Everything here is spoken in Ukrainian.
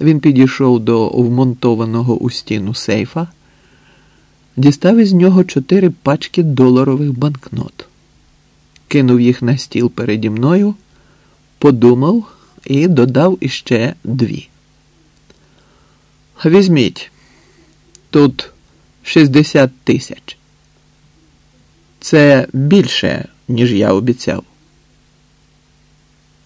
Він підійшов до вмонтованого у стіну сейфа, дістав із нього чотири пачки доларових банкнот, кинув їх на стіл переді мною, подумав і додав іще дві. Візьміть, тут 60 тисяч. Це більше, ніж я обіцяв.